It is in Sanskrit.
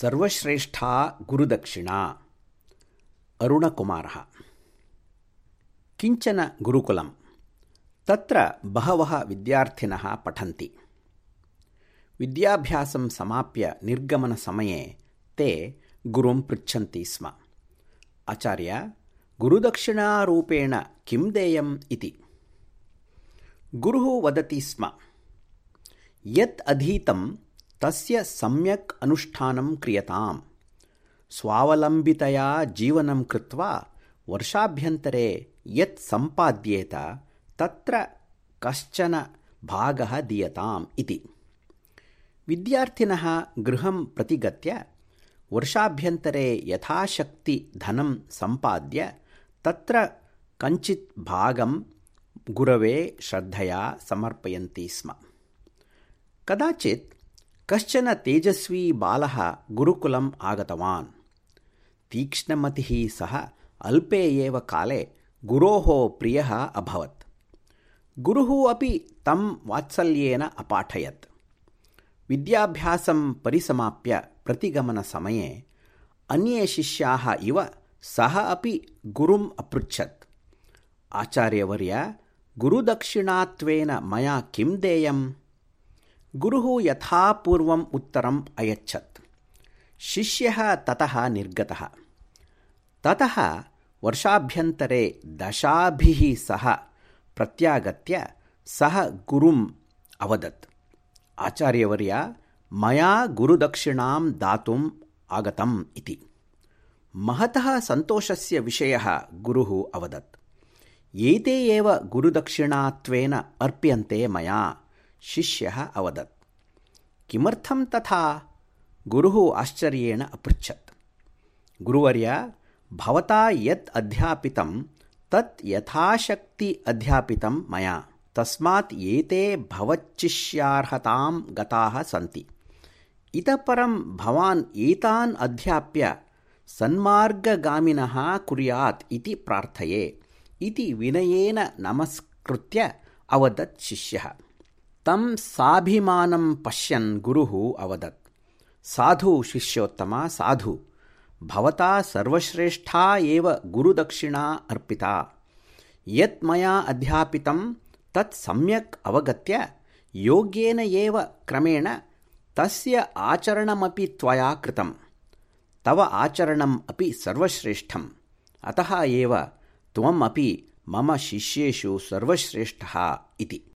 सर्वश्रेष्ठा गुरुदक्षिणा। अरुणकुमारः। किञ्चन गुरुकुलं तत्र बहवः विद्यार्थिनः पठन्ति। विद्याभ्यासं समाप्य निर्गमनसमये ते गुरुं पृच्छन्ति स्म। आचार्य गुरुदक्षिणारूपेण किं देयम् इति। गुरुः वदति स्म। यत् अधीतं तस्य सम्यक् अनुष्ठानं क्रियताम्। स्वावलम्बितया जीवनं कृत्वा वर्षाभ्यन्तरे यत् सम्पाद्येत तत्र कश्चन भागः दीयताम् इति। विद्यार्थिनः गृहं प्रतिगत्य वर्षाभ्यन्तरे यथाशक्ति धनं सम्पाद्य तत्र कञ्चित् भागं गुरवे श्रद्धया समर्पयन्ति स्म। कदाचित् कश्चन तेजस्वी बालः गुरुकुलम् आगतवान्। तीक्ष्णमतिः सः अल्पे एव काले गुरोः प्रियः अभवत्। गुरुः अपि तं वात्सल्येन अपाठयत्। विद्याभ्यासं परिसमाप्य प्रतिगमनसमये अन्ये शिष्याः इव सः अपि गुरुम् अपृच्छत्। आचार्यवर्य गुरुदक्षिणात्वेन मया किं देयम् गुरुः यथापूर्वम् उत्तरम् अयच्छत्। शिष्यः ततः निर्गतः। ततः वर्षाभ्यन्तरे दशाभिः सह प्रत्यागत्य सः गुरुम् अवदत्। आचार्यवर्य मया गुरुदक्षिणां दातुम् आगतम् इति। महतः सन्तोषस्य विषयः गुरुः अवदत्। एते एव गुरुदक्षिणात्वेन अर्प्यन्ते मया शिष्यः अवदत्। किमर्थं तथा? गुरुः आश्चर्येण अपृच्छत्। गुरुवर्य भवता यत् अध्यापितं तत् यथाशक्ति अध्यापितं मया। तस्मात् एते भवच्चिष्यार्हतां गताः सन्ति। इतः परं भवान् एतान् अध्याप्य सन्मार्गगामिनः कुर्यात् इति प्रार्थये। इति विनयेन नमस्कृत्य अवदत् शिष्यः तं साभिमानं पश्यन् गुरुः अवदत्। साधु शिष्योत्तमा साधु भवता सर्वश्रेष्ठा एव गुरुदक्षिणा अर्पिता। यत् मया अध्यापितं तत् सम्यक् अवगत्य योग्येन एव क्रमेण तस्य आचरणमपि त्वया कृतं तव आचरणम् अपि सर्वश्रेष्ठम्। अतः एव त्वम् अपि मम शिष्येषु सर्वश्रेष्ठः इति